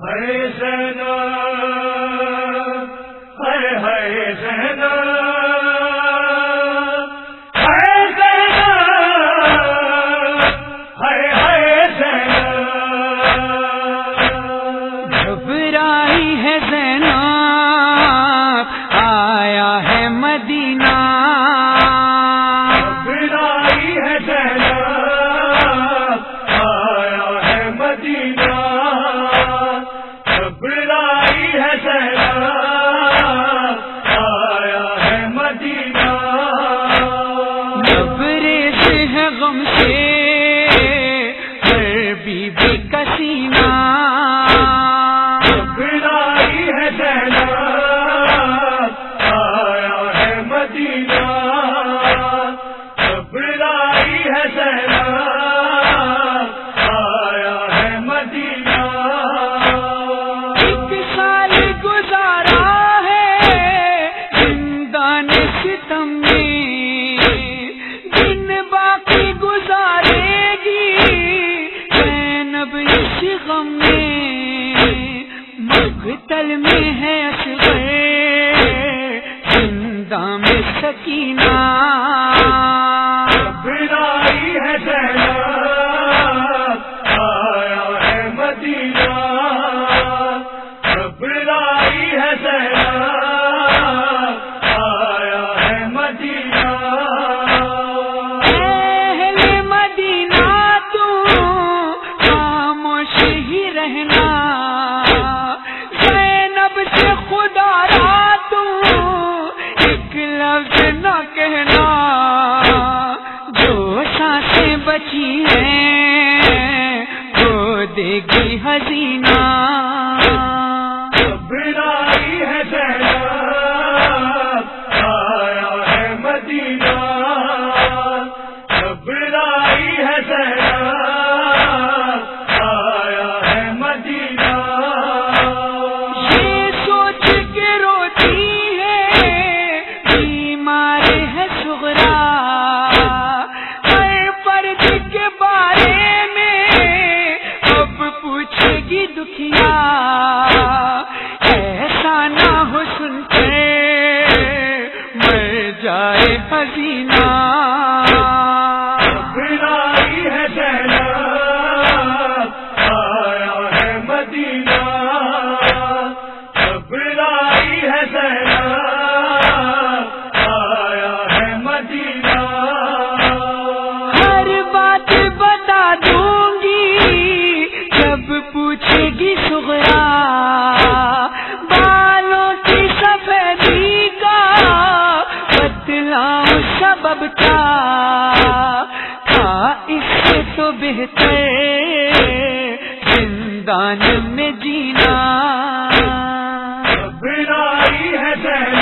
ہر سردار غم میں مغتل میں ہے اصغر زندہ میں سکینہ نہ کہنا جو سانسیں بچی ہیں وہ دے گی حسینہ ہے جانا سن مر جائے حسینہ بلائی ہے ہے مدینہ۔ بلائی ایمان میں جینا۔ ہے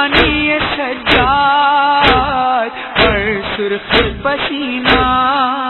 پانی سجا پر سرخ پسینہ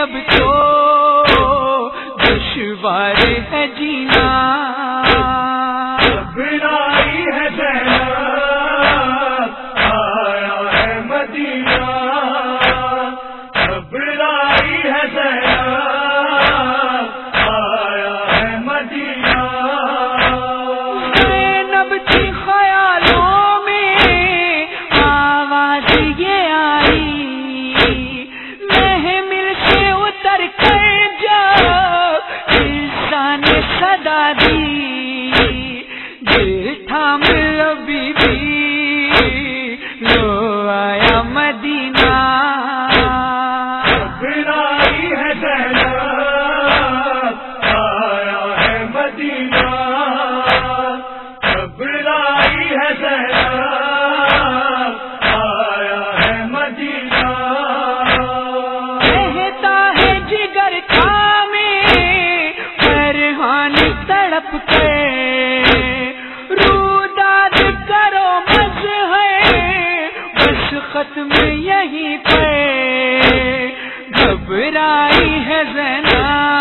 اب تو دشوار ہے جینا۔ ہے آیا ہے مدینہ۔ برائی ہے آیا ہے مدینہ۔ نب دادی لپ کرو بس ہے۔ بس ختم یہی پہ گھبرائی ہے زنا